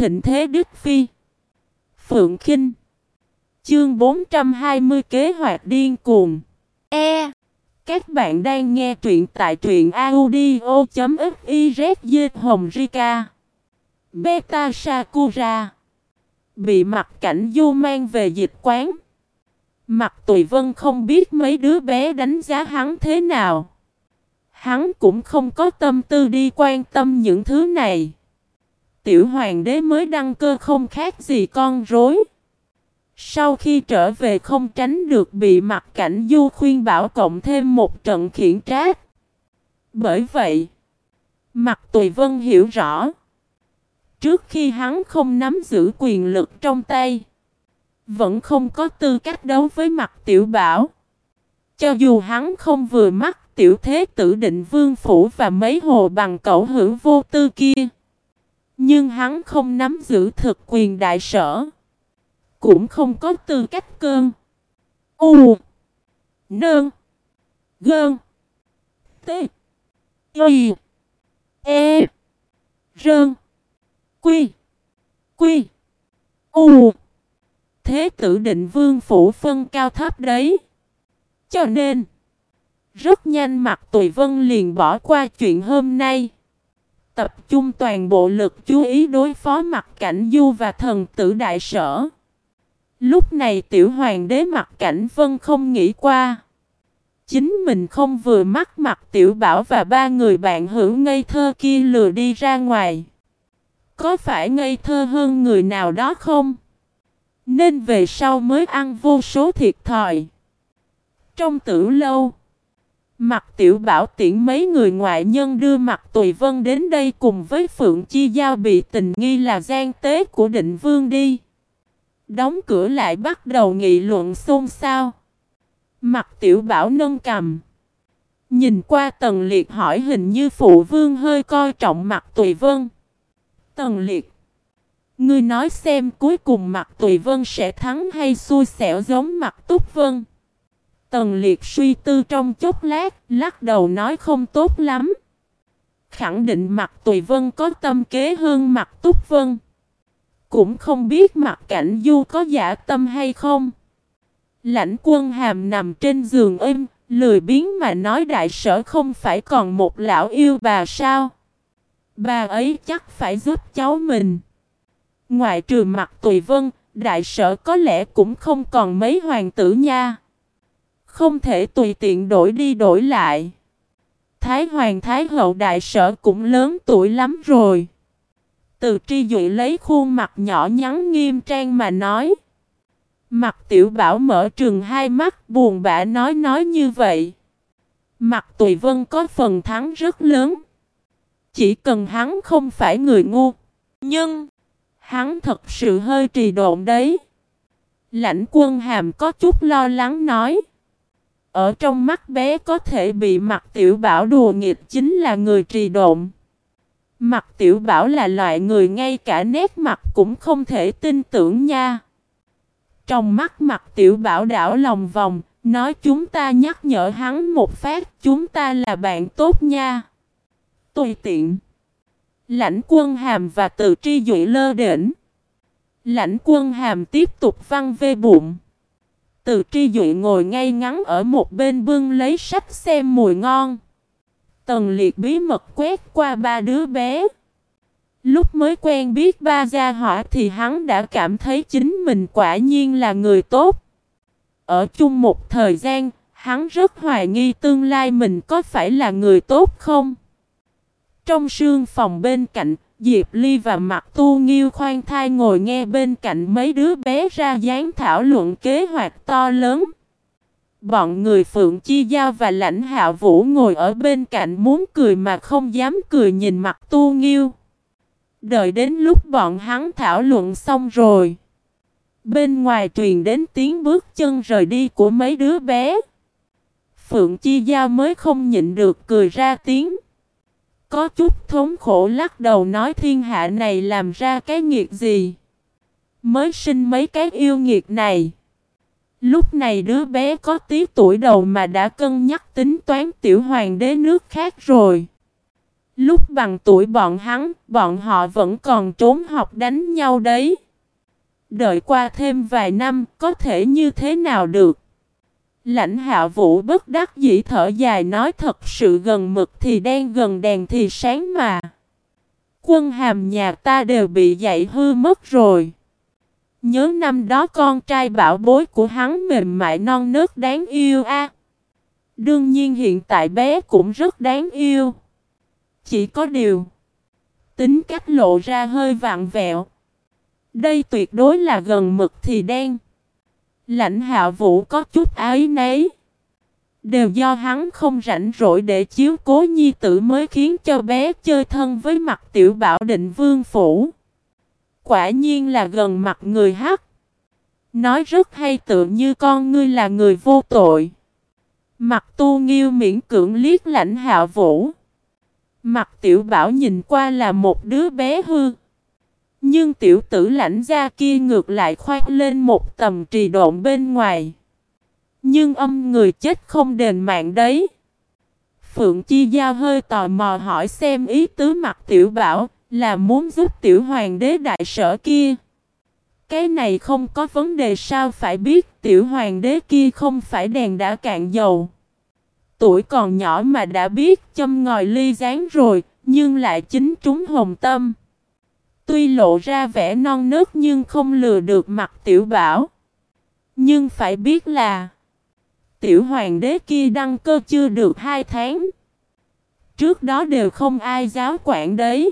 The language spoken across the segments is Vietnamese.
thịnh thế Đức Phi. Phượng Kinh. Chương 420 Kế hoạch điên cuồng. E. Các bạn đang nghe truyện tại truyện audio.xyz Hồng Rika. Beta Sakura. Bị mặt cảnh du mang về dịch quán. Mặt tùy vân không biết mấy đứa bé đánh giá hắn thế nào. Hắn cũng không có tâm tư đi quan tâm những thứ này. Tiểu hoàng đế mới đăng cơ không khác gì con rối sau khi trở về không tránh được bị mặt cảnh du khuyên bảo cộng thêm một trận khiển trách. Bởi vậy, mặt Tùy Vân hiểu rõ. Trước khi hắn không nắm giữ quyền lực trong tay, vẫn không có tư cách đấu với mặt tiểu bảo. Cho dù hắn không vừa mắt tiểu thế tử định vương phủ và mấy hồ bằng cẩu hữu vô tư kia. Nhưng hắn không nắm giữ thực quyền đại sở. Cũng không có tư cách cơn. U. Nơn. Gơn. T. Y. E. Rơn. Quy. Quy. U. Thế tử định vương phủ phân cao thấp đấy. Cho nên. Rất nhanh mặt Tùy Vân liền bỏ qua chuyện hôm nay. Tập trung toàn bộ lực chú ý đối phó mặt cảnh du và thần tử đại sở. Lúc này tiểu hoàng đế mặt cảnh vân không nghĩ qua. Chính mình không vừa mắt mặt tiểu bảo và ba người bạn hữu ngây thơ kia lừa đi ra ngoài. Có phải ngây thơ hơn người nào đó không? Nên về sau mới ăn vô số thiệt thòi. Trong tử lâu, mặt tiểu bảo tiễn mấy người ngoại nhân đưa mặt tùy vân đến đây cùng với Phượng Chi Giao bị tình nghi là gian tế của định vương đi. Đóng cửa lại bắt đầu nghị luận xôn xao. Mặt tiểu bảo nâng cầm. Nhìn qua tần liệt hỏi hình như phụ vương hơi coi trọng mặt tùy vân. Tần liệt. Ngươi nói xem cuối cùng mặt tùy vân sẽ thắng hay xui xẻo giống mặt túc vân. Tần liệt suy tư trong chốc lát, lắc đầu nói không tốt lắm. Khẳng định mặt tùy vân có tâm kế hơn mặt túc vân. Cũng không biết mặt cảnh du có giả tâm hay không. Lãnh quân hàm nằm trên giường im, lười biếng mà nói đại sở không phải còn một lão yêu bà sao. Bà ấy chắc phải giúp cháu mình. Ngoại trừ mặt tùy vân, đại sở có lẽ cũng không còn mấy hoàng tử nha. Không thể tùy tiện đổi đi đổi lại. Thái hoàng thái hậu đại sở cũng lớn tuổi lắm rồi. Từ tri dụy lấy khuôn mặt nhỏ nhắn nghiêm trang mà nói. Mặt tiểu bảo mở trường hai mắt buồn bã nói nói như vậy. Mặt tùy vân có phần thắng rất lớn. Chỉ cần hắn không phải người ngu. Nhưng, hắn thật sự hơi trì độn đấy. Lãnh quân hàm có chút lo lắng nói. Ở trong mắt bé có thể bị mặt tiểu bảo đùa nghịch chính là người trì độn. Mặt tiểu bảo là loại người ngay cả nét mặt cũng không thể tin tưởng nha. Trong mắt mặt tiểu bảo đảo lòng vòng, nói chúng ta nhắc nhở hắn một phát, chúng ta là bạn tốt nha. Tùy tiện. Lãnh quân hàm và tự tri dụy lơ đỉnh. Lãnh quân hàm tiếp tục văn vê bụng. Từ tri dụ ngồi ngay ngắn ở một bên bưng lấy sách xem mùi ngon. Tần liệt bí mật quét qua ba đứa bé. Lúc mới quen biết ba gia hỏa thì hắn đã cảm thấy chính mình quả nhiên là người tốt. Ở chung một thời gian, hắn rất hoài nghi tương lai mình có phải là người tốt không. Trong sương phòng bên cạnh, Diệp Ly và Mặt Tu Nghiêu khoan thai ngồi nghe bên cạnh mấy đứa bé ra dáng thảo luận kế hoạch to lớn. Bọn người Phượng Chi Giao và Lãnh Hạ Vũ ngồi ở bên cạnh muốn cười mà không dám cười nhìn mặt Tu Nghiêu. Đợi đến lúc bọn hắn thảo luận xong rồi. Bên ngoài truyền đến tiếng bước chân rời đi của mấy đứa bé. Phượng Chi Giao mới không nhịn được cười ra tiếng. Có chút thống khổ lắc đầu nói thiên hạ này làm ra cái nghiệt gì. Mới sinh mấy cái yêu nghiệt này. Lúc này đứa bé có tí tuổi đầu mà đã cân nhắc tính toán tiểu hoàng đế nước khác rồi. Lúc bằng tuổi bọn hắn, bọn họ vẫn còn trốn học đánh nhau đấy. Đợi qua thêm vài năm, có thể như thế nào được? Lãnh hạ vũ bất đắc dĩ thở dài nói thật sự gần mực thì đen, gần đèn thì sáng mà. Quân hàm nhà ta đều bị dạy hư mất rồi. Nhớ năm đó con trai bảo bối của hắn mềm mại non nớt đáng yêu a. Đương nhiên hiện tại bé cũng rất đáng yêu. Chỉ có điều. Tính cách lộ ra hơi vạn vẹo. Đây tuyệt đối là gần mực thì đen. Lãnh hạ vũ có chút ái nấy. Đều do hắn không rảnh rỗi để chiếu cố nhi tử mới khiến cho bé chơi thân với mặt tiểu bảo định vương phủ. Quả nhiên là gần mặt người hắc. Nói rất hay tự như con ngươi là người vô tội. Mặt tu nghiêu miễn cưỡng liếc lãnh hạ vũ. Mặt tiểu bảo nhìn qua là một đứa bé hư. Nhưng tiểu tử lãnh gia kia ngược lại khoát lên một tầm trì độn bên ngoài. Nhưng âm người chết không đền mạng đấy. Phượng Chi Giao hơi tò mò hỏi xem ý tứ mặt tiểu bảo là muốn giúp tiểu hoàng đế đại sở kia. Cái này không có vấn đề sao phải biết tiểu hoàng đế kia không phải đèn đã cạn dầu. Tuổi còn nhỏ mà đã biết châm ngòi ly gián rồi, nhưng lại chính trúng hồng tâm. Tuy lộ ra vẻ non nớt nhưng không lừa được mặt tiểu bảo. Nhưng phải biết là, Tiểu hoàng đế kia đăng cơ chưa được hai tháng. Trước đó đều không ai giáo quản đấy.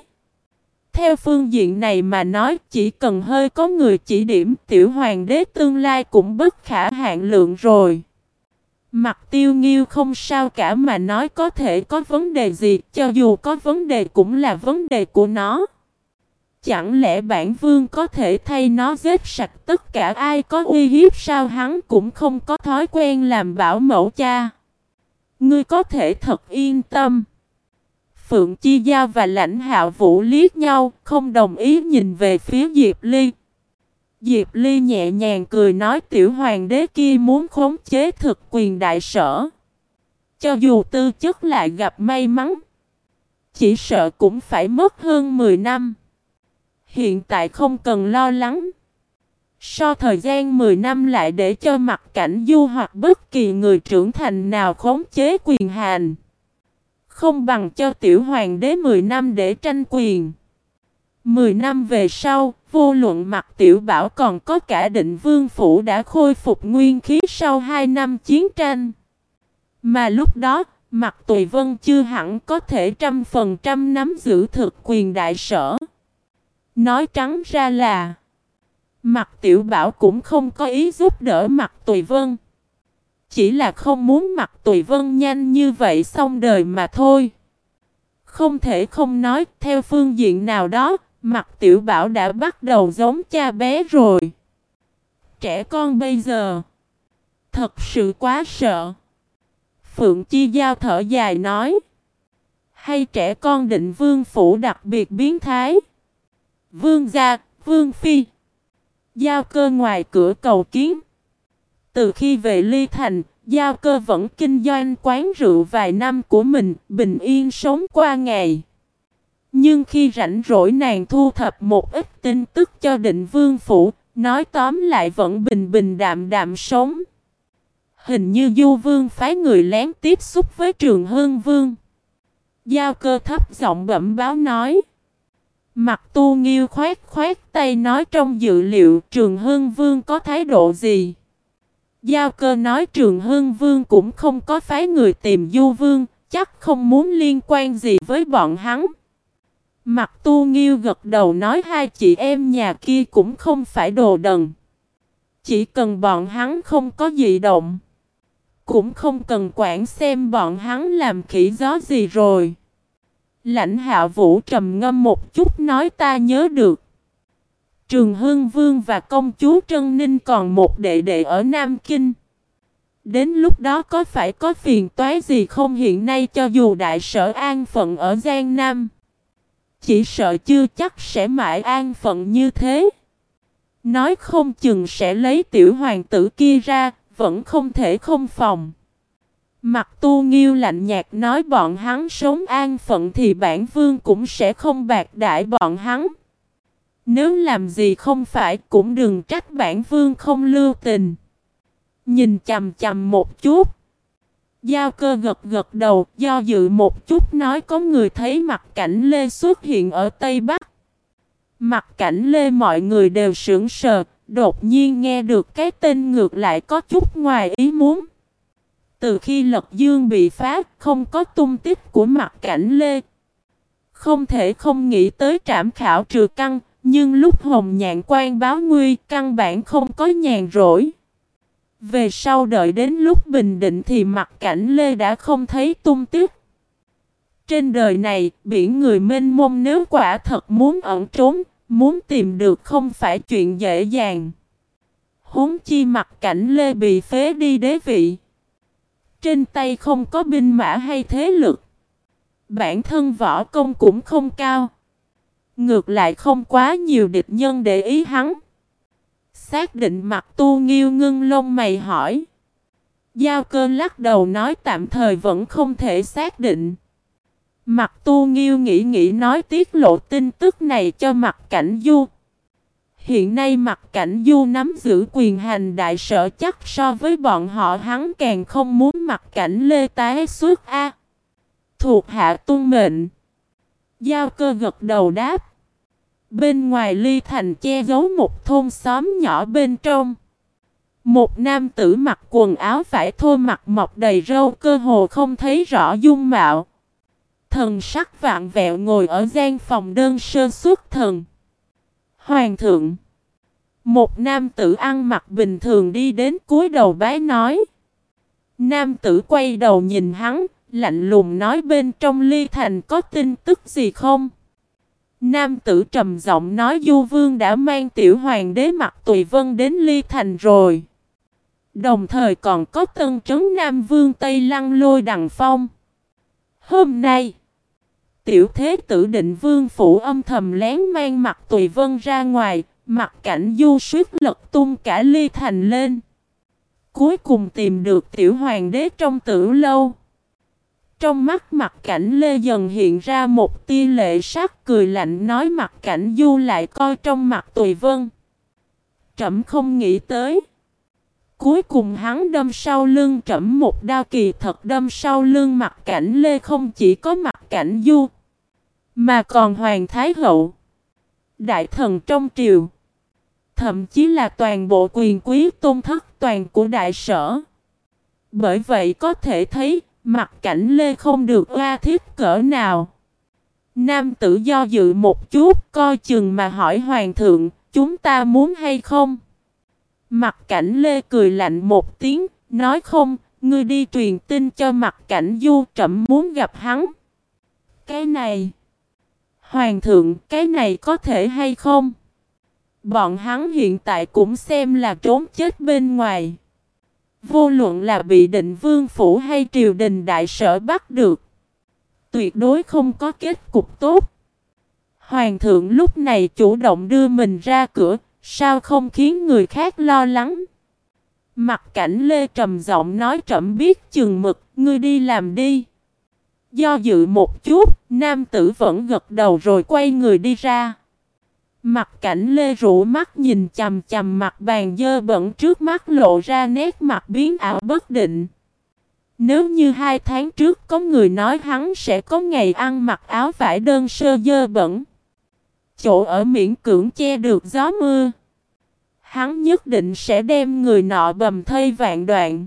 Theo phương diện này mà nói, chỉ cần hơi có người chỉ điểm, tiểu hoàng đế tương lai cũng bất khả hạn lượng rồi. Mặt tiêu nghiêu không sao cả mà nói có thể có vấn đề gì, cho dù có vấn đề cũng là vấn đề của nó. Chẳng lẽ bản vương có thể thay nó giết sạch tất cả ai có uy hiếp sao hắn cũng không có thói quen làm bảo mẫu cha. Ngươi có thể thật yên tâm. Phượng Chi Giao và lãnh hạo vũ liếc nhau, không đồng ý nhìn về phía Diệp Ly. Diệp Ly nhẹ nhàng cười nói tiểu hoàng đế kia muốn khống chế thực quyền đại sở. Cho dù tư chất lại gặp may mắn, chỉ sợ cũng phải mất hơn 10 năm. Hiện tại không cần lo lắng. So thời gian 10 năm lại để cho mặt cảnh du hoặc bất kỳ người trưởng thành nào khống chế quyền hành. Không bằng cho tiểu hoàng đế 10 năm để tranh quyền. 10 năm về sau, vô luận mặt tiểu bảo còn có cả định vương phủ đã khôi phục nguyên khí sau 2 năm chiến tranh. Mà lúc đó, mặt tùy vân chưa hẳn có thể trăm phần trăm nắm giữ thực quyền đại sở. Nói trắng ra là, Mặt tiểu bảo cũng không có ý giúp đỡ mặt tùy vân. Chỉ là không muốn mặt tùy vân nhanh như vậy xong đời mà thôi. Không thể không nói, theo phương diện nào đó, Mặt tiểu bảo đã bắt đầu giống cha bé rồi. Trẻ con bây giờ, Thật sự quá sợ. Phượng Chi Giao thở dài nói, Hay trẻ con định vương phủ đặc biệt biến thái? Vương gia, Vương Phi. Giao cơ ngoài cửa cầu kiến. Từ khi về Ly Thành, Giao cơ vẫn kinh doanh quán rượu vài năm của mình, bình yên sống qua ngày. Nhưng khi rảnh rỗi nàng thu thập một ít tin tức cho định vương phủ, nói tóm lại vẫn bình bình đạm đạm sống. Hình như Du Vương phái người lén tiếp xúc với Trường Hương Vương. Giao cơ thấp giọng bẩm báo nói. Mặt tu nghiêu khoét khoét tay nói trong dự liệu trường hương vương có thái độ gì. Giao cơ nói trường hương vương cũng không có phái người tìm du vương, chắc không muốn liên quan gì với bọn hắn. Mặt tu nghiêu gật đầu nói hai chị em nhà kia cũng không phải đồ đần. Chỉ cần bọn hắn không có gì động. Cũng không cần quản xem bọn hắn làm khỉ gió gì rồi. Lãnh hạ vũ trầm ngâm một chút nói ta nhớ được. Trường Hưng Vương và công chúa Trân Ninh còn một đệ đệ ở Nam Kinh. Đến lúc đó có phải có phiền toái gì không hiện nay cho dù đại sở an phận ở Giang Nam. Chỉ sợ chưa chắc sẽ mãi an phận như thế. Nói không chừng sẽ lấy tiểu hoàng tử kia ra, vẫn không thể không phòng. Mặt tu nghiêu lạnh nhạt nói bọn hắn sống an phận thì bản vương cũng sẽ không bạc đại bọn hắn. Nếu làm gì không phải cũng đừng trách bản vương không lưu tình. Nhìn chầm chầm một chút. Giao cơ gật gật đầu, do dự một chút nói có người thấy mặt cảnh Lê xuất hiện ở Tây Bắc. Mặt cảnh Lê mọi người đều sững sờ, đột nhiên nghe được cái tên ngược lại có chút ngoài ý muốn. Từ khi Lật Dương bị phá, không có tung tích của mặt cảnh Lê. Không thể không nghĩ tới trảm khảo trừ căng, nhưng lúc hồng nhạn quan báo nguy, căn bản không có nhàn rỗi. Về sau đợi đến lúc bình định thì mặt cảnh Lê đã không thấy tung tích. Trên đời này, biển người mênh mông nếu quả thật muốn ẩn trốn, muốn tìm được không phải chuyện dễ dàng. Huống chi mặt cảnh Lê bị phế đi đế vị. Trên tay không có binh mã hay thế lực. Bản thân võ công cũng không cao. Ngược lại không quá nhiều địch nhân để ý hắn. Xác định mặt tu nghiêu ngưng lông mày hỏi. Giao cơ lắc đầu nói tạm thời vẫn không thể xác định. Mặt tu nghiêu nghĩ nghĩ nói tiết lộ tin tức này cho mặt cảnh du. Hiện nay mặt cảnh du nắm giữ quyền hành đại sở chắc so với bọn họ, hắn càng không muốn mặt cảnh lê tái suốt A. Thuộc hạ tuân mệnh. Giao cơ gật đầu đáp. Bên ngoài ly thành che giấu một thôn xóm nhỏ bên trong. Một nam tử mặc quần áo vải thô mặt mọc đầy râu, cơ hồ không thấy rõ dung mạo. Thần sắc vạn vẹo ngồi ở gian phòng đơn sơ xuất thần. Hoàng thượng. Một nam tử ăn mặc bình thường đi đến cuối đầu bái nói. Nam tử quay đầu nhìn hắn, lạnh lùng nói bên trong ly thành có tin tức gì không? Nam tử trầm giọng nói Du Vương đã mang tiểu hoàng đế mặt tùy vân đến ly thành rồi. Đồng thời còn có tân trấn Nam Vương Tây Lăng lôi đằng phong. Hôm nay, tiểu thế tử định vương phủ âm thầm lén mang mặt tùy vân ra ngoài, mặt cảnh du suýt lật tung cả ly thành lên. Cuối cùng tìm được tiểu hoàng đế trong tử lâu. Trong mắt mặt cảnh Lê dần hiện ra một tia lệ sắc cười lạnh nói mặt cảnh du lại coi trong mặt tùy vân. Trẩm không nghĩ tới. Cuối cùng hắn đâm sau lưng trẩm một đao kỳ thật đâm sau lưng mặt cảnh Lê không chỉ có mặt cảnh du. Mà còn Hoàng Thái Hậu. Đại thần trong triều. Thậm chí là toàn bộ quyền quý tôn thất toàn của đại sở. Bởi vậy có thể thấy Mặt cảnh Lê không được oa thiết cỡ nào. Nam tử do dự một chút, coi chừng mà hỏi hoàng thượng, chúng ta muốn hay không? Mặt cảnh Lê cười lạnh một tiếng, nói không, ngươi đi truyền tin cho mặt cảnh du trẫm muốn gặp hắn. Cái này, hoàng thượng, cái này có thể hay không? Bọn hắn hiện tại cũng xem là trốn chết bên ngoài. Vô luận là bị định vương phủ hay triều đình đại sở bắt được. Tuyệt đối không có kết cục tốt. Hoàng thượng lúc này chủ động đưa mình ra cửa, sao không khiến người khác lo lắng. Mặt cảnh Lê trầm giọng nói trầm biết chừng mực, ngươi đi làm đi. Do dự một chút, nam tử vẫn gật đầu rồi quay người đi ra. Mặt cảnh lê rũ mắt nhìn chầm chầm mặt bàn dơ bẩn trước mắt lộ ra nét mặt biến ảo bất định. Nếu như hai tháng trước có người nói hắn sẽ có ngày ăn mặc áo vải đơn sơ dơ bẩn. Chỗ ở miễn cưỡng che được gió mưa. Hắn nhất định sẽ đem người nọ bầm thây vạn đoạn.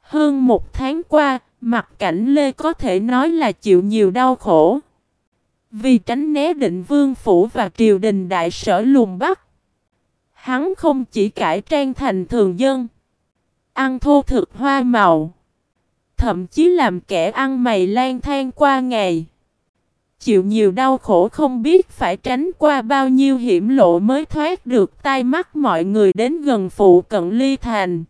Hơn một tháng qua, mặt cảnh Lê có thể nói là chịu nhiều đau khổ. Vì tránh né định vương phủ và triều đình đại sở lùng bắc. Hắn không chỉ cải trang thành thường dân. Ăn thô thực hoa màu. Thậm chí làm kẻ ăn mày lang thang qua ngày. Chịu nhiều đau khổ không biết phải tránh qua bao nhiêu hiểm lộ mới thoát được tai mắt mọi người đến gần phụ cận ly thành.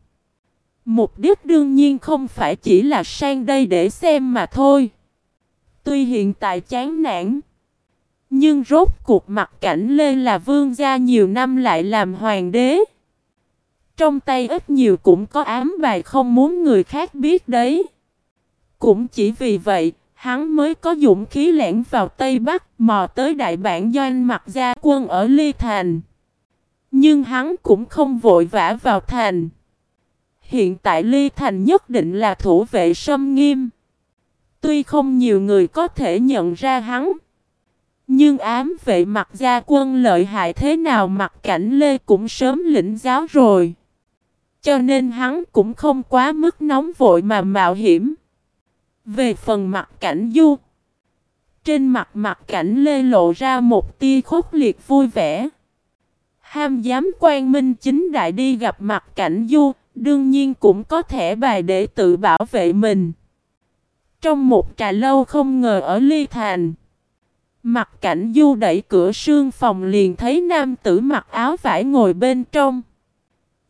Mục đích đương nhiên không phải chỉ là sang đây để xem mà thôi. Tuy hiện tại chán nản. Nhưng rốt cuộc mặt cảnh Lê là vương gia nhiều năm lại làm hoàng đế. Trong tay ít nhiều cũng có ám bài không muốn người khác biết đấy. Cũng chỉ vì vậy, hắn mới có dũng khí lẻn vào Tây Bắc, mò tới đại bản doanh mặt gia quân ở Ly Thành. Nhưng hắn cũng không vội vã vào thành. Hiện tại Ly Thành nhất định là thủ vệ sâm nghiêm. Tuy không nhiều người có thể nhận ra hắn. Nhưng ám vệ mặt gia quân lợi hại thế nào mặt cảnh Lê cũng sớm lĩnh giáo rồi. Cho nên hắn cũng không quá mức nóng vội mà mạo hiểm. Về phần mặt cảnh du. Trên mặt mặt cảnh Lê lộ ra một tia khốc liệt vui vẻ. Ham dám quan minh chính đại đi gặp mặt cảnh du, đương nhiên cũng có thể bài để tự bảo vệ mình. Trong một trà lâu không ngờ ở Ly Thành. Mặt cảnh du đẩy cửa sương phòng liền thấy nam tử mặc áo vải ngồi bên trong.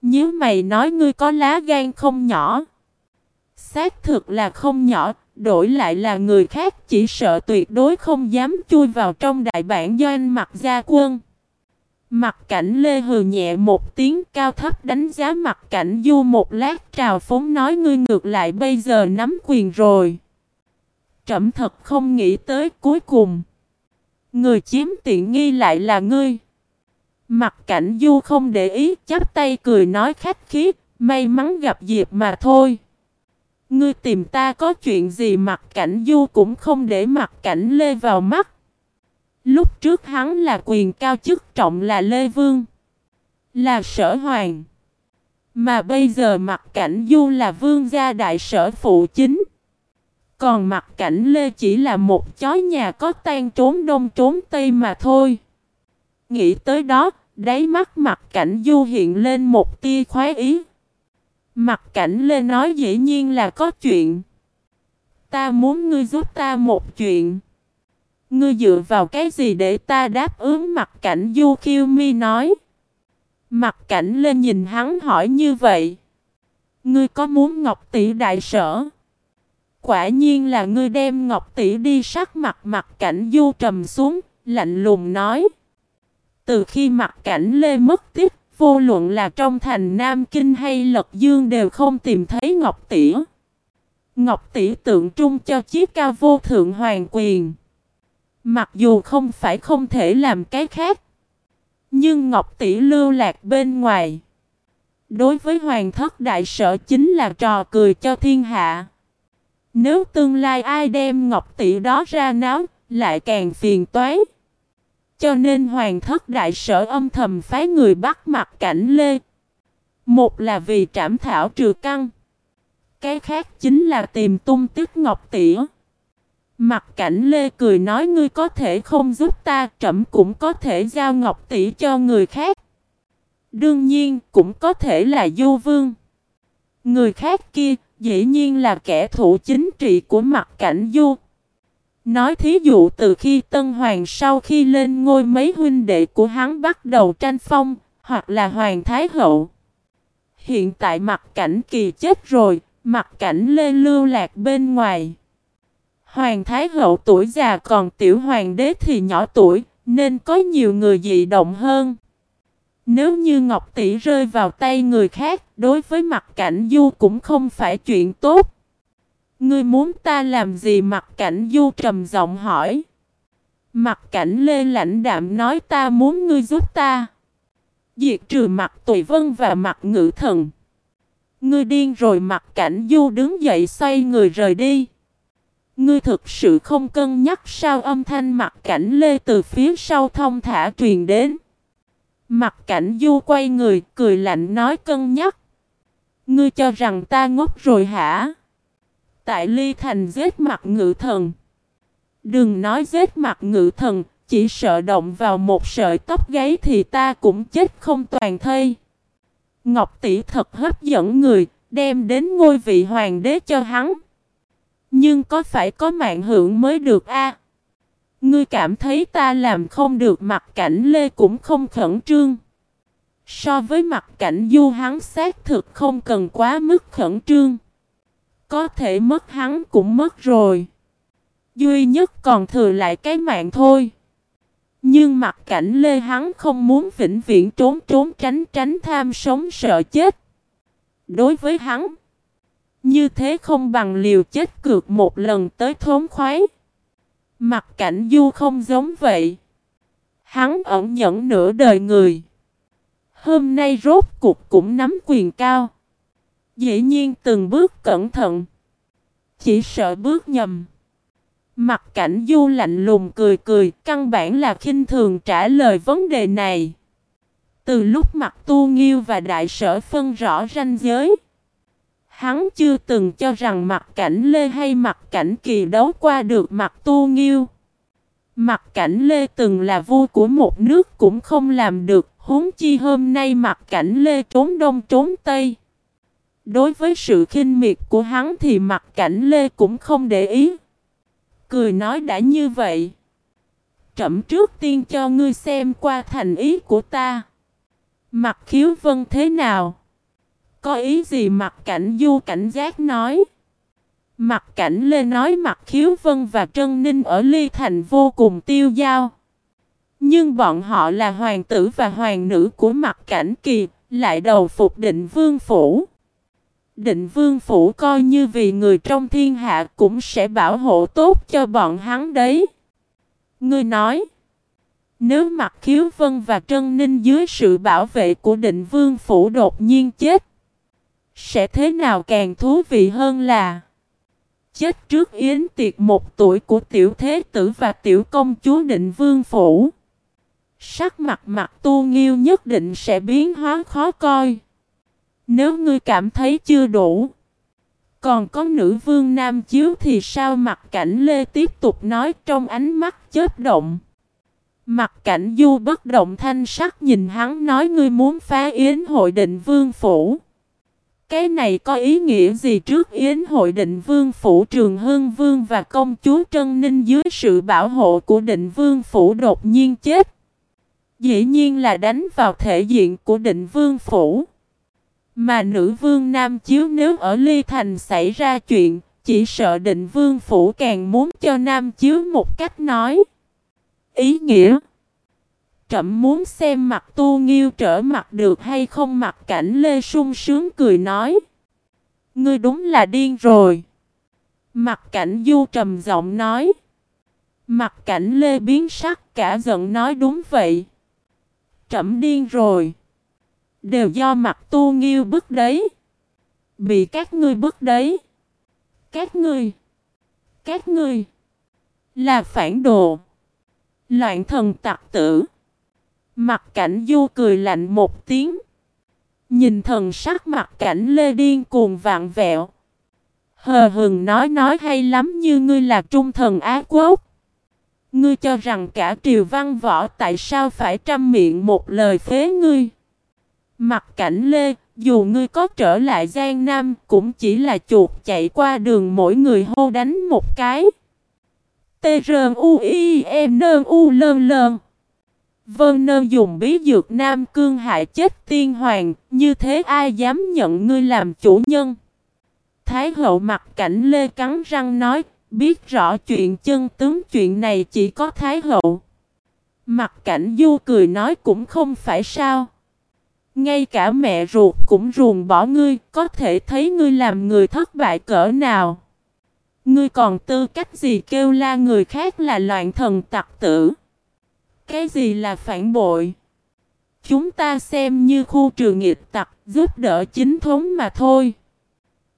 Nhớ mày nói ngươi có lá gan không nhỏ. Xác thực là không nhỏ, đổi lại là người khác chỉ sợ tuyệt đối không dám chui vào trong đại bản doanh mặt gia quân. Mặt cảnh Lê hừ nhẹ một tiếng cao thấp đánh giá mặt cảnh Du một lát trào phóng nói ngươi ngược lại bây giờ nắm quyền rồi. Trẩm thật không nghĩ tới cuối cùng. Người chiếm tiện nghi lại là ngươi. Mặt cảnh Du không để ý chắp tay cười nói khách khí, may mắn gặp dịp mà thôi. Ngươi tìm ta có chuyện gì mặt cảnh Du cũng không để mặt cảnh Lê vào mắt. Lúc trước hắn là quyền cao chức trọng là Lê Vương. Là sở hoàng. Mà bây giờ mặt cảnh Du là vương gia đại sở phụ chính. Còn mặt cảnh Lê chỉ là một chó nhà có tan trốn đông trốn tây mà thôi. Nghĩ tới đó, đáy mắt mặt cảnh Du hiện lên một tia khoái ý. Mặt cảnh Lê nói dĩ nhiên là có chuyện. Ta muốn ngươi giúp ta một chuyện. Ngươi dựa vào cái gì để ta đáp ứng mặt cảnh Du Khiêu Mi nói. Mặt cảnh lên nhìn hắn hỏi như vậy. Ngươi có muốn Ngọc Tỷ đại sở? Quả nhiên là ngươi đem Ngọc Tỷ đi sắc mặt mặt cảnh Du trầm xuống, lạnh lùng nói. Từ khi mặt cảnh Lê mất tích, vô luận là trong thành Nam Kinh hay Lật Dương đều không tìm thấy Ngọc Tỷ. Ngọc Tỷ tượng trung cho chiếc cao vô thượng hoàng quyền. Mặc dù không phải không thể làm cái khác. Nhưng Ngọc Tỷ lưu lạc bên ngoài. Đối với hoàng thất đại sở chính là trò cười cho thiên hạ. Nếu tương lai ai đem Ngọc Tỷ đó ra náo, lại càng phiền toái. Cho nên hoàng thất đại sở âm thầm phái người bắt mặt cảnh lê. Một là vì trảm thảo trừ căn. Cái khác chính là tìm tung tích Ngọc Tỷ. Mặt cảnh Lê cười nói ngươi có thể không giúp ta, trẫm cũng có thể giao ngọc tỷ cho người khác. Đương nhiên, cũng có thể là du vương. Người khác kia, dĩ nhiên là kẻ thủ chính trị của mặt cảnh du. Nói thí dụ từ khi Tân Hoàng sau khi lên ngôi mấy huynh đệ của hắn bắt đầu tranh phong, hoặc là Hoàng Thái Hậu. Hiện tại mặt cảnh kỳ chết rồi, mặt cảnh lê lưu lạc bên ngoài. Hoàng Thái Hậu tuổi già còn tiểu hoàng đế thì nhỏ tuổi, nên có nhiều người dị động hơn. Nếu như Ngọc Tỷ rơi vào tay người khác, đối với mặt cảnh du cũng không phải chuyện tốt. Ngươi muốn ta làm gì mặt cảnh du trầm giọng hỏi. Mặt cảnh lê lãnh đạm nói ta muốn ngươi giúp ta. Diệt trừ mặt tùy vân và mặt ngữ thần. Ngươi điên rồi mặt cảnh du đứng dậy xoay người rời đi. Ngươi thực sự không cân nhắc sao âm thanh mặt cảnh lê từ phía sau thông thả truyền đến. Mặt cảnh du quay người cười lạnh nói cân nhắc. Ngươi cho rằng ta ngốc rồi hả? Tại ly thành giết mặt ngự thần. Đừng nói giết mặt ngự thần, chỉ sợ động vào một sợi tóc gáy thì ta cũng chết không toàn thây. Ngọc tỷ thật hấp dẫn người, đem đến ngôi vị hoàng đế cho hắn. Nhưng có phải có mạng hưởng mới được a? Ngươi cảm thấy ta làm không được mặt cảnh lê cũng không khẩn trương. So với mặt cảnh du hắn xác thực không cần quá mức khẩn trương. Có thể mất hắn cũng mất rồi. Duy nhất còn thừa lại cái mạng thôi. Nhưng mặt cảnh lê hắn không muốn vĩnh viễn trốn trốn tránh tránh tham sống sợ chết. Đối với hắn, như thế không bằng liều chết cược một lần tới thốn khoái. Mặt cảnh du không giống vậy. Hắn ẩn nhẫn nửa đời người. Hôm nay rốt cuộc cũng nắm quyền cao. Dĩ nhiên từng bước cẩn thận. Chỉ sợ bước nhầm. Mặt cảnh du lạnh lùng cười cười, căn bản là khinh thường trả lời vấn đề này. Từ lúc mặt tu nghiêu và đại sở phân rõ ranh giới. Hắn chưa từng cho rằng mặt cảnh Lê hay mặt cảnh kỳ đấu qua được mặt tu nghiêu. Mặt cảnh Lê từng là vua của một nước cũng không làm được, huống chi hôm nay mặt cảnh Lê trốn đông trốn tây. Đối với sự khinh miệt của hắn thì mặt cảnh Lê cũng không để ý. Cười nói đã như vậy. Trẩm trước tiên cho ngươi xem qua thành ý của ta. Mặt khiếu vân thế nào? Có ý gì mặt cảnh du cảnh giác nói? Mặt cảnh Lê nói mặt khiếu vân và Trân Ninh ở Ly Thành vô cùng tiêu giao. Nhưng bọn họ là hoàng tử và hoàng nữ của mặt cảnh kỳ, lại đầu phục định vương phủ. Định vương phủ coi như vì người trong thiên hạ cũng sẽ bảo hộ tốt cho bọn hắn đấy. Ngươi nói, nếu mặt khiếu vân và Trân Ninh dưới sự bảo vệ của định vương phủ đột nhiên chết, sẽ thế nào càng thú vị hơn là chết trước yến tiệc một tuổi của tiểu thế tử và tiểu công chúa định vương phủ. Sắc mặt mặt tu nghiêu nhất định sẽ biến hóa khó coi. Nếu ngươi cảm thấy chưa đủ, còn có nữ vương nam chiếu thì sao mặt cảnh lê tiếp tục nói trong ánh mắt chớp động. Mặt cảnh du bất động thanh sắc nhìn hắn nói ngươi muốn phá yến hội định vương phủ. Cái này có ý nghĩa gì trước yến hội định vương phủ trường hương vương và công chúa Trân Ninh dưới sự bảo hộ của định vương phủ đột nhiên chết. Dĩ nhiên là đánh vào thể diện của định vương phủ. Mà nữ vương Nam Chiếu nếu ở Ly Thành xảy ra chuyện, chỉ sợ định vương phủ càng muốn cho Nam Chiếu một cách nói. Ý nghĩa trẫm muốn xem mặt tu nghiêu trở mặt được hay không mặt cảnh Lê sung sướng cười nói. Ngươi đúng là điên rồi. Mặt cảnh du trầm giọng nói. Mặt cảnh Lê biến sắc cả giận nói đúng vậy. Trẫm điên rồi. Đều do mặt tu nghiêu bức đấy. Bị các ngươi bức đấy. Các ngươi. Các ngươi. Là phản đồ. Loạn thần tặc tử. Mặt cảnh du cười lạnh một tiếng. Nhìn thần sắc mặt cảnh lê điên cuồng vạn vẹo. Hờ hừng nói nói hay lắm như ngươi là trung thần Á Quốc. Ngươi cho rằng cả triều văn võ tại sao phải trăm miệng một lời phế ngươi. Mặt cảnh lê, dù ngươi có trở lại Giang Nam cũng chỉ là chuột chạy qua đường mỗi người hô đánh một cái. Tê Vân nơ dùng bí dược Nam Cương hại chết tiên hoàng, như thế ai dám nhận ngươi làm chủ nhân? Thái hậu mặt cảnh lê cắn răng nói, biết rõ chuyện chân tướng chuyện này chỉ có Thái hậu. Mặt cảnh du cười nói cũng không phải sao. Ngay cả mẹ ruột cũng ruồng bỏ ngươi, có thể thấy ngươi làm người thất bại cỡ nào. Ngươi còn tư cách gì kêu la người khác là loạn thần tặc tử. Cái gì là phản bội? Chúng ta xem như khu trừ nghiệp tặc, giúp đỡ chính thống mà thôi.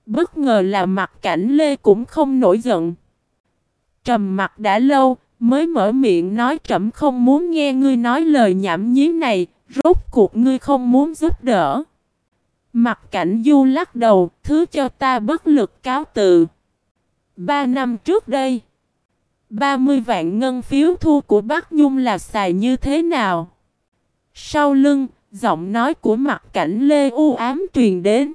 Bất ngờ là mặt cảnh Lê cũng không nổi giận. Trầm mặt đã lâu, mới mở miệng nói trẫm không muốn nghe ngươi nói lời nhảm nhí này, rốt cuộc ngươi không muốn giúp đỡ. Mặt cảnh du lắc đầu, thứ cho ta bất lực cáo từ. Ba năm trước đây, 30 vạn ngân phiếu thu của Bắc Nhung là xài như thế nào? Sau lưng, giọng nói của mặt cảnh Lê U ám truyền đến.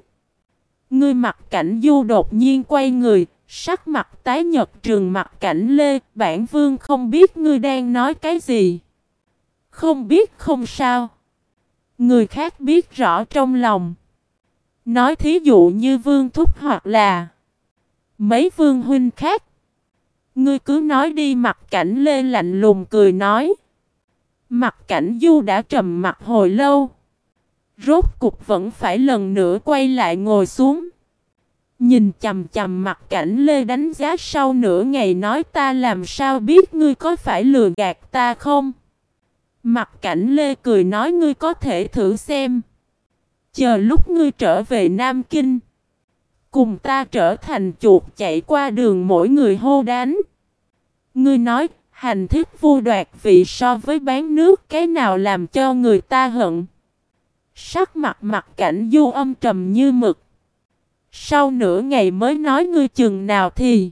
Ngươi mặt cảnh du đột nhiên quay người, sắc mặt tái nhật trường mặt cảnh Lê, bản vương không biết ngươi đang nói cái gì. Không biết không sao. Người khác biết rõ trong lòng. Nói thí dụ như vương thúc hoặc là mấy vương huynh khác. Ngươi cứ nói đi, mặt cảnh lê lạnh lùng cười nói. Mặt cảnh du đã trầm mặt hồi lâu. Rốt cục vẫn phải lần nữa quay lại ngồi xuống. Nhìn chầm chầm mặt cảnh Lê đánh giá sau nửa ngày nói, ta làm sao biết ngươi có phải lừa gạt ta không? Mặt cảnh Lê cười nói, ngươi có thể thử xem. Chờ lúc ngươi trở về Nam Kinh. Cùng ta trở thành chuột chạy qua đường mỗi người hô đánh. Ngươi nói, hành thức vua đoạt vị so với bán nước cái nào làm cho người ta hận. Sắc mặt mặt cảnh du âm trầm như mực. Sau nửa ngày mới nói ngươi chừng nào thì.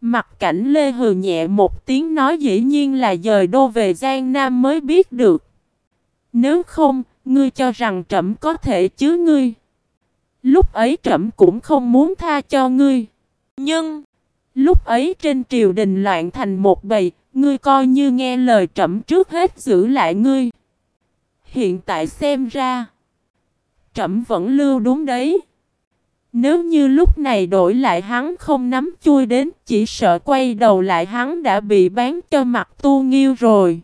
Mặt cảnh Lê hừ nhẹ một tiếng nói dĩ nhiên là dời đô về Giang Nam mới biết được. Nếu không, ngươi cho rằng trẫm có thể chứ ngươi. Lúc ấy trẫm cũng không muốn tha cho ngươi. Nhưng, lúc ấy trên triều đình loạn thành một bầy, ngươi coi như nghe lời trẫm trước hết giữ lại ngươi. Hiện tại xem ra, trẫm vẫn lưu đúng đấy. Nếu như lúc này đổi lại hắn không nắm chui đến, chỉ sợ quay đầu lại hắn đã bị bán cho mặt tu nghiêu rồi.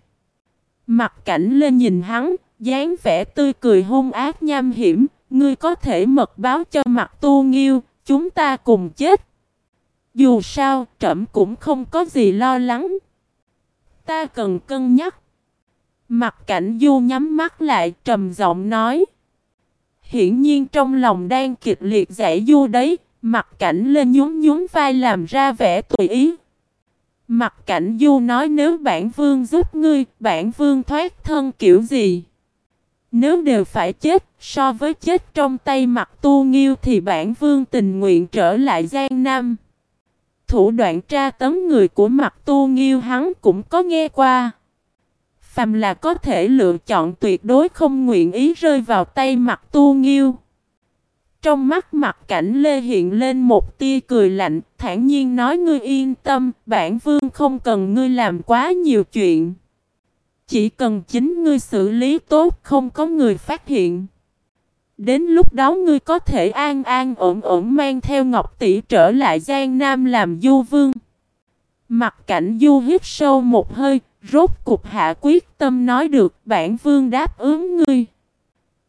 Mặt cảnh lên nhìn hắn, dáng vẻ tươi cười hung ác nham hiểm, ngươi có thể mật báo cho mặt tu nghiêu, chúng ta cùng chết. Dù sao, trẫm cũng không có gì lo lắng. Ta cần cân nhắc. Mặt cảnh du nhắm mắt lại trầm giọng nói. Hiển nhiên trong lòng đang kịch liệt giải du đấy, mặt cảnh lên nhún nhún vai làm ra vẻ tùy ý. Mặt cảnh du nói nếu bản vương giúp ngươi, bản vương thoát thân kiểu gì? Nếu đều phải chết, so với chết trong tay mặt tu nghiêu thì bản vương tình nguyện trở lại Giang Nam. Thủ đoạn tra tấn người của mặt tu nghiêu hắn cũng có nghe qua. Phàm là có thể lựa chọn tuyệt đối không nguyện ý rơi vào tay mặt tu nghiêu. Trong mắt mặt cảnh Lê hiện lên một tia cười lạnh, thản nhiên nói ngươi yên tâm, bản vương không cần ngươi làm quá nhiều chuyện. Chỉ cần chính ngươi xử lý tốt không có người phát hiện. Đến lúc đó ngươi có thể an an ổn ổn mang theo Ngọc Tỷ trở lại Giang Nam làm du vương. Mặt cảnh du hít sâu một hơi, rốt cục hạ quyết tâm nói được bản vương đáp ứng ngươi.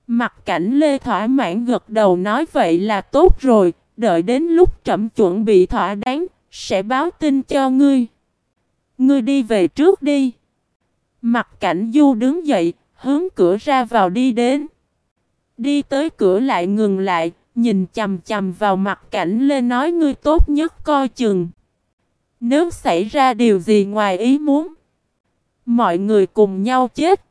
Mặt cảnh lê thỏa mãn gật đầu nói vậy là tốt rồi, đợi đến lúc trẩm chuẩn bị thỏa đáng, sẽ báo tin cho ngươi. Ngươi đi về trước đi. Mặt cảnh du đứng dậy, hướng cửa ra vào đi đến. Đi tới cửa lại ngừng lại, nhìn chầm chầm vào mặt cảnh lên nói ngươi tốt nhất coi chừng. Nếu xảy ra điều gì ngoài ý muốn, mọi người cùng nhau chết.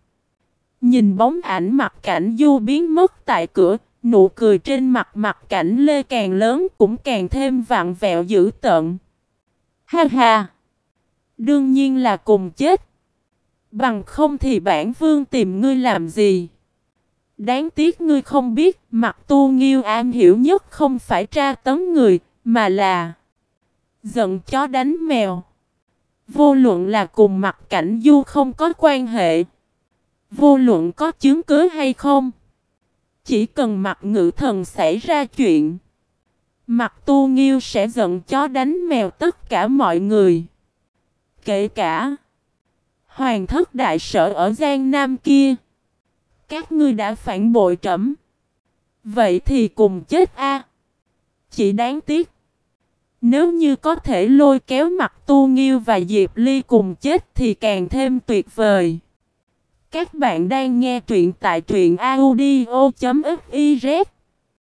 Nhìn bóng ảnh mặt cảnh du biến mất tại cửa, nụ cười trên mặt mặt cảnh lê càng lớn cũng càng thêm vặn vẹo dữ tợn. Ha ha! Đương nhiên là cùng chết. Bằng không thì bản vương tìm ngươi làm gì? Đáng tiếc ngươi không biết, mặt tu nghiêu am hiểu nhất không phải tra tấn người, mà là giận chó đánh mèo. Vô luận là cùng mặt cảnh du không có quan hệ. Vô luận có chứng cứ hay không. Chỉ cần mặt ngự thần xảy ra chuyện. Mặt tu nghiêu sẽ giận chó đánh mèo tất cả mọi người. Kể cả Hoàng thất đại sở ở Giang Nam kia. Các ngươi đã phản bội trẫm. Vậy thì cùng chết a. Chỉ đáng tiếc. Nếu như có thể lôi kéo mặt tu nghiêu và Diệp Ly cùng chết thì càng thêm tuyệt vời. Các bạn đang nghe truyện tại truyện audio.fif